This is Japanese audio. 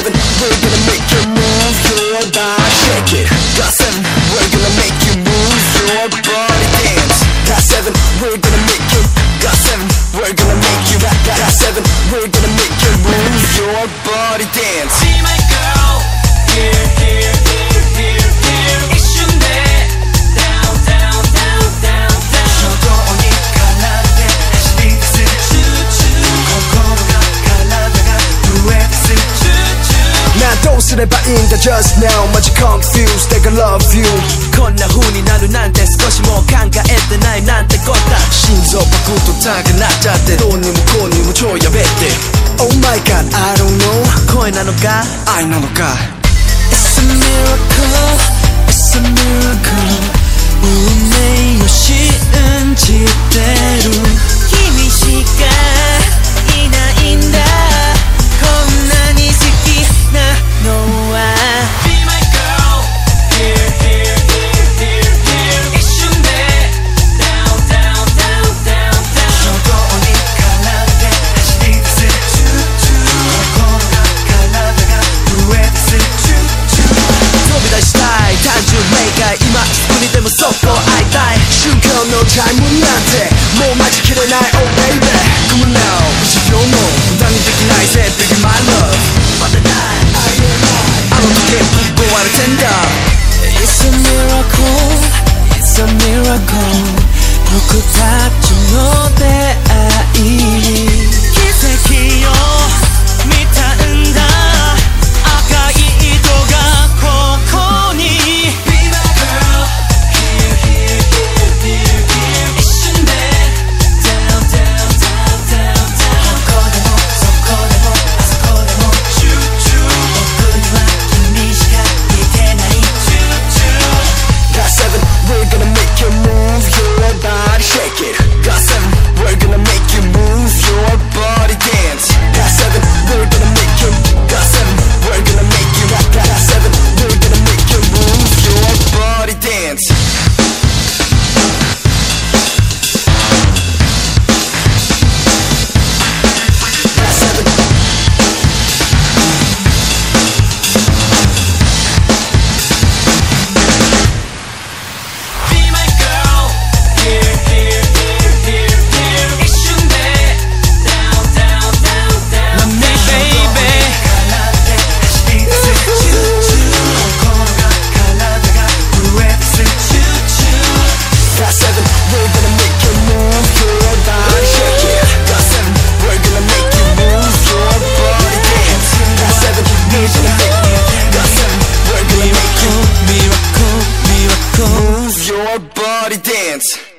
seven, we're gonna make you move your body, shake it. Got seven, we're gonna make you move your body, dance. Got seven, we're gonna make you. Got seven, we're gonna make you. Got, got, seven, we're gonna make you move your body, dance. すればいいんだ just now マジ confused they gonna love you こんな風になるなんて少しも考えてないなんてこった心臓バクッと高くなっちゃってどうにもこうにも超やべって Oh my god I don't know 声なのか愛なのか It's a miracle It's a miracle タイムなんてもう bloody dance.